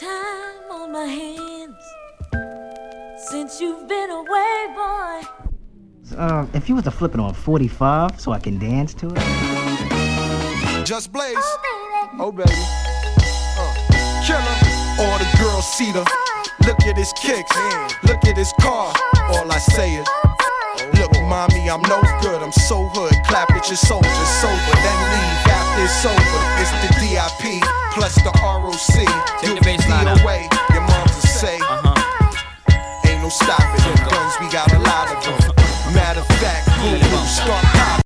time on my hands since you've been away, boy. Uh, if you was to flip it on 45 so I can dance to it. Just blaze. Oh, baby. Oh, baby. Uh, killer. All the girls see the. Oh. Look at his kicks. Oh. Look at his car. Oh. All I say is. Look, mommy, I'm no good, I'm so hood. Clap at your soldiers sober, then leave after it's over. It's the DIP plus the see. Take the bassline up. away. Your mom's to say. Uh-huh. Ain't no stopping. them Guns, we got a lot of them. Matter of fact, boom, boom, start